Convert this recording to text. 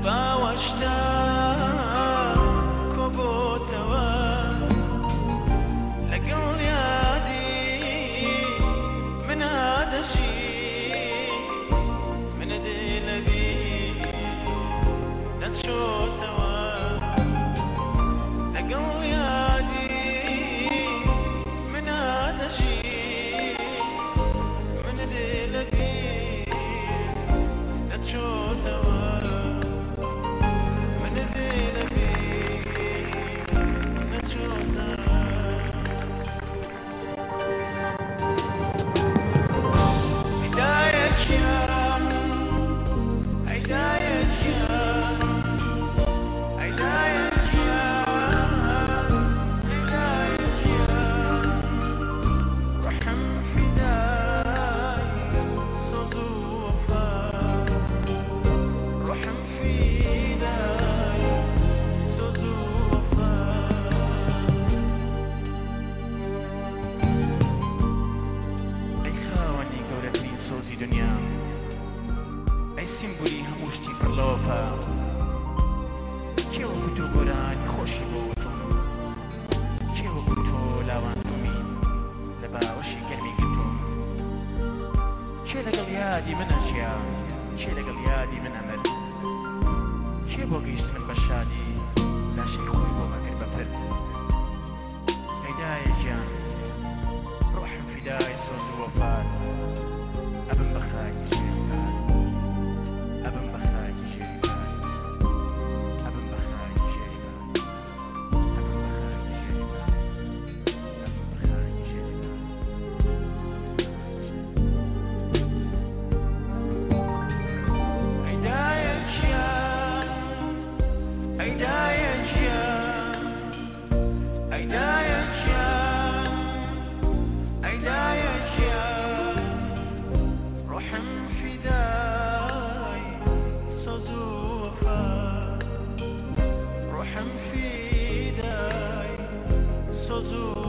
I bağışta پێشی هەموو شتی پڕلۆفە کێوەگووت و گۆرانی خۆشی بۆوتم کێوەگووت تۆ لاوانمی لە باوەشی گەرمی گرتم کێ لەگەڵ یادی منە ژیا کێ لەگەڵ یادی من ئەمەل کێ بۆ گەیشتن بە شادی لاشەی خۆی بۆ من gostoso.